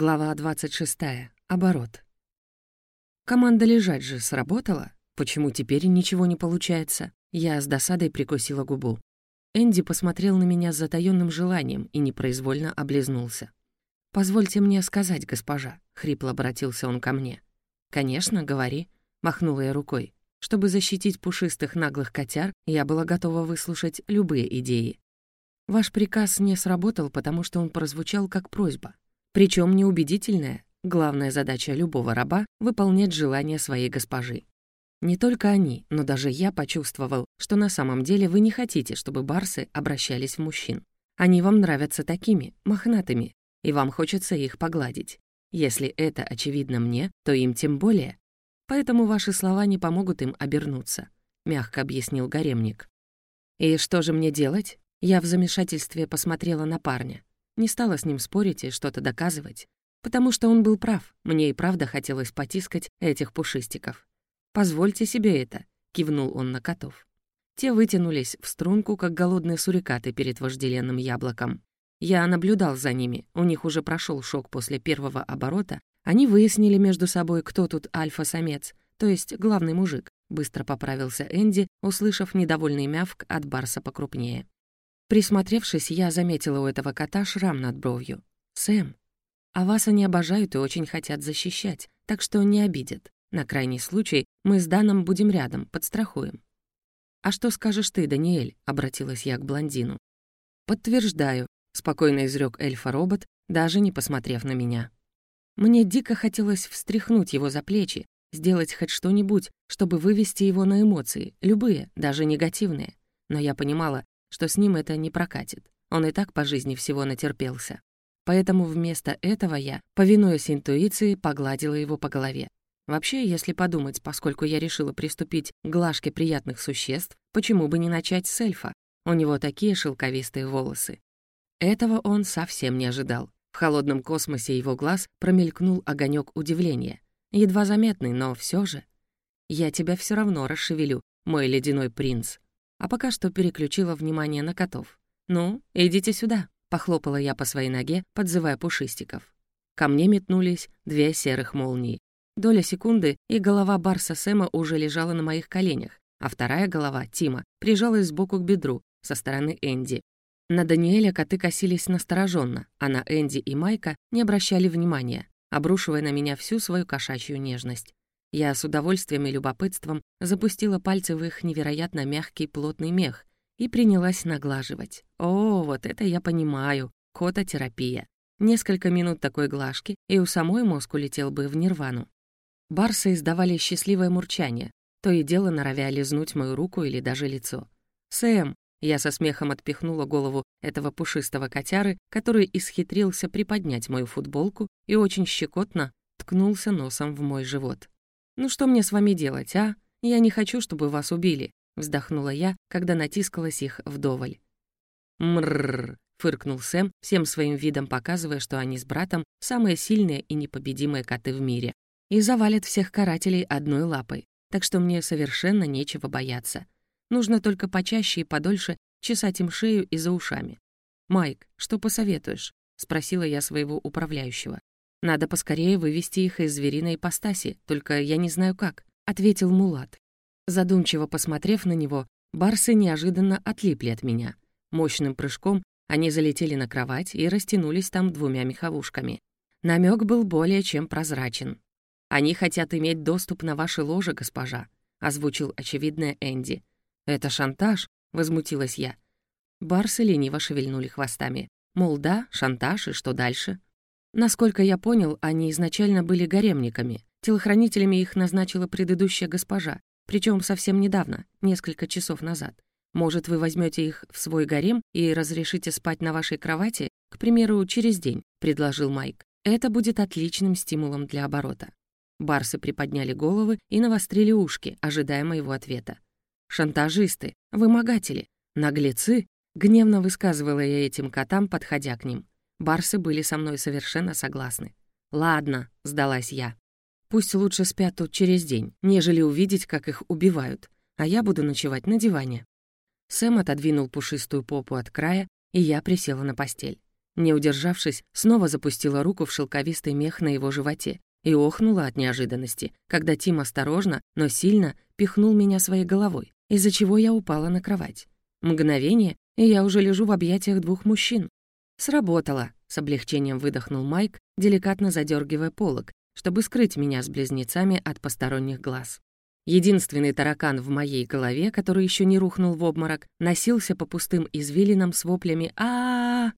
Глава 26. Оборот. Команда «Лежать» же сработала. Почему теперь ничего не получается? Я с досадой прикусила губу. Энди посмотрел на меня с затаённым желанием и непроизвольно облизнулся. «Позвольте мне сказать, госпожа», — хрипло обратился он ко мне. «Конечно, говори», — махнула я рукой. Чтобы защитить пушистых наглых котяр, я была готова выслушать любые идеи. Ваш приказ не сработал, потому что он прозвучал как просьба. Причем неубедительная. Главная задача любого раба — выполнять желания своей госпожи. Не только они, но даже я почувствовал, что на самом деле вы не хотите, чтобы барсы обращались в мужчин. Они вам нравятся такими, мохнатыми, и вам хочется их погладить. Если это очевидно мне, то им тем более. Поэтому ваши слова не помогут им обернуться», — мягко объяснил гаремник. «И что же мне делать?» Я в замешательстве посмотрела на парня. Не стала с ним спорить и что-то доказывать, потому что он был прав, мне и правда хотелось потискать этих пушистиков. «Позвольте себе это», — кивнул он на котов. Те вытянулись в струнку, как голодные сурикаты перед вожделенным яблоком. Я наблюдал за ними, у них уже прошел шок после первого оборота, они выяснили между собой, кто тут альфа-самец, то есть главный мужик. Быстро поправился Энди, услышав недовольный мявк от барса покрупнее. Присмотревшись, я заметила у этого кота шрам над бровью. «Сэм, а вас они обожают и очень хотят защищать, так что не обидят. На крайний случай мы с Даном будем рядом, подстрахуем». «А что скажешь ты, Даниэль?» — обратилась я к блондину. «Подтверждаю», — спокойно изрек эльфа-робот, даже не посмотрев на меня. Мне дико хотелось встряхнуть его за плечи, сделать хоть что-нибудь, чтобы вывести его на эмоции, любые, даже негативные. Но я понимала, что с ним это не прокатит. Он и так по жизни всего натерпелся. Поэтому вместо этого я, повинуясь интуиции, погладила его по голове. Вообще, если подумать, поскольку я решила приступить к глажке приятных существ, почему бы не начать с эльфа? У него такие шелковистые волосы. Этого он совсем не ожидал. В холодном космосе его глаз промелькнул огонек удивления. Едва заметный, но все же. «Я тебя все равно расшевелю, мой ледяной принц», а пока что переключила внимание на котов. «Ну, идите сюда», — похлопала я по своей ноге, подзывая пушистиков. Ко мне метнулись две серых молнии. Доля секунды, и голова Барса Сэма уже лежала на моих коленях, а вторая голова, Тима, прижалась сбоку к бедру, со стороны Энди. На Даниэля коты косились настороженно, а на Энди и Майка не обращали внимания, обрушивая на меня всю свою кошачью нежность. Я с удовольствием и любопытством запустила пальцы в их невероятно мягкий плотный мех и принялась наглаживать. О, вот это я понимаю, кототерапия. Несколько минут такой глажки, и у самой мозг улетел бы в нирвану. Барсы издавали счастливое мурчание, то и дело норовя лизнуть мою руку или даже лицо. «Сэм!» — я со смехом отпихнула голову этого пушистого котяры, который исхитрился приподнять мою футболку и очень щекотно ткнулся носом в мой живот. «Ну что мне с вами делать, а? Я не хочу, чтобы вас убили», — вздохнула я, когда натискалась их вдоволь. «Мрррр», — фыркнул Сэм, всем своим видом показывая, что они с братом самые сильные и непобедимые коты в мире. И завалят всех карателей одной лапой, так что мне совершенно нечего бояться. Нужно только почаще и подольше чесать им шею и за ушами. «Майк, что посоветуешь?» — спросила я своего управляющего. Надо поскорее вывести их из звериной ипостаси, только я не знаю как», — ответил Мулат. Задумчиво посмотрев на него, барсы неожиданно отлипли от меня. Мощным прыжком они залетели на кровать и растянулись там двумя меховушками. Намек был более чем прозрачен. «Они хотят иметь доступ на ваше ложе, госпожа», — озвучил очевидное Энди. «Это шантаж?» — возмутилась я. Барсы лениво шевельнули хвостами. Мол, да, шантаж, и что дальше? Насколько я понял, они изначально были гаремниками. Телохранителями их назначила предыдущая госпожа, причем совсем недавно, несколько часов назад. Может, вы возьмете их в свой гарем и разрешите спать на вашей кровати, к примеру, через день, предложил Майк. Это будет отличным стимулом для оборота. Барсы приподняли головы и навострили ушки, ожидая моего ответа. «Шантажисты, вымогатели, наглецы», — гневно высказывала я этим котам, подходя к ним. Барсы были со мной совершенно согласны. «Ладно», — сдалась я. «Пусть лучше спят тут через день, нежели увидеть, как их убивают, а я буду ночевать на диване». Сэм отодвинул пушистую попу от края, и я присела на постель. Не удержавшись, снова запустила руку в шелковистый мех на его животе и охнула от неожиданности, когда Тим осторожно, но сильно пихнул меня своей головой, из-за чего я упала на кровать. Мгновение, и я уже лежу в объятиях двух мужчин. «Сработало», — с облегчением выдохнул Майк, деликатно задергивая полог, чтобы скрыть меня с близнецами от посторонних глаз. Единственный таракан в моей голове, который еще не рухнул в обморок, носился по пустым извилинам с воплями а, -а, -а